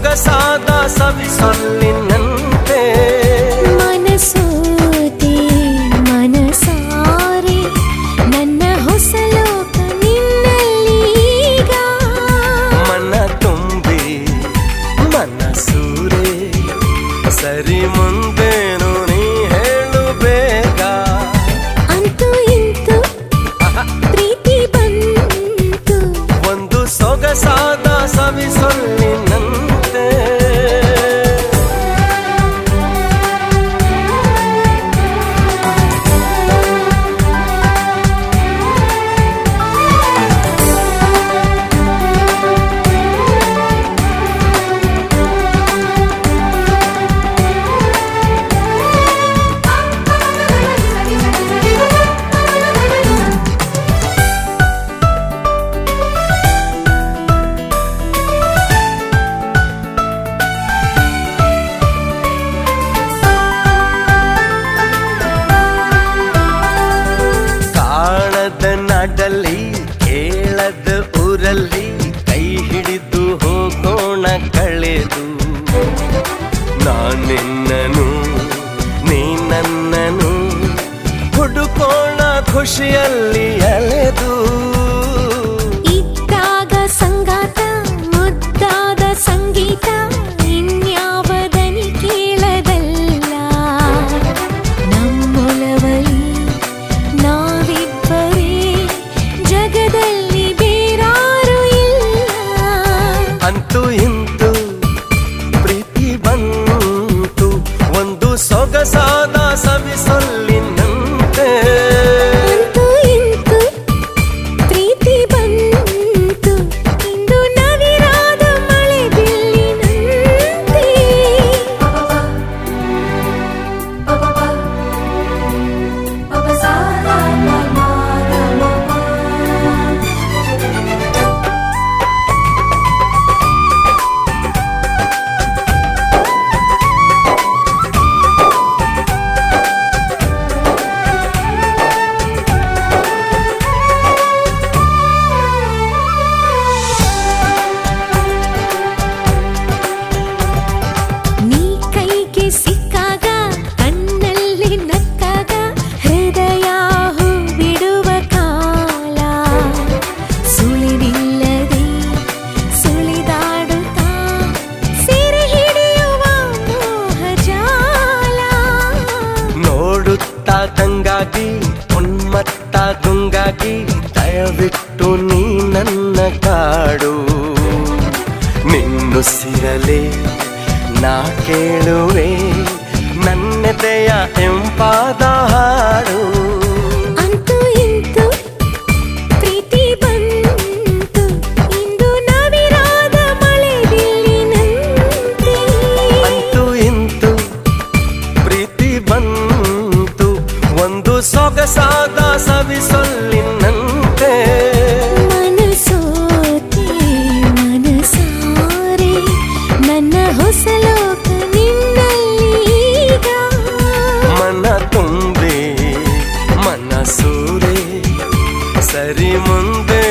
ಸೊಗಸಾದ ಸವಿ ಸೊಲ್ಲಿನಂತೆ ಮನಸೂತಿ ಮನಸಾರಿ ನನ್ನ ಹೊಸ ಲೋಕ ನಿನ್ನಲ್ಲೀಗ ಮನ ತುಂಬಿ ಮನಸೂರೆ ಸರಿ ಮುಂದೆ ಕ್ಷಣ ಕಳೆದು ನಾನೆನ್ನನು ನೀ ನನ್ನನು ಹುಡುಕೋಣ ಖುಷಿಯಲ್ಲಿ ಅಲೆದು. ದಯವಿಟ್ಟು ನೀ ನನ್ನ ಕಾಡು. ನಿನ್ನುಸಿರಲೇ ನಾ ಕೇಳುವೆ. ಸೊಗಸಾದ ಸವಿ ಸೊಲ್ಲಿನಂತೆ ಮನಸೋತಿ ಮನಸಾರೆ ನನ್ನ ಹೊಸ ಲೋಕ ನಿನ್ನಲ್ಲೀಗ ಮನ ತುಂಬೆ ಮನಸೂರೆ ಸರಿ ಮುಂದೆ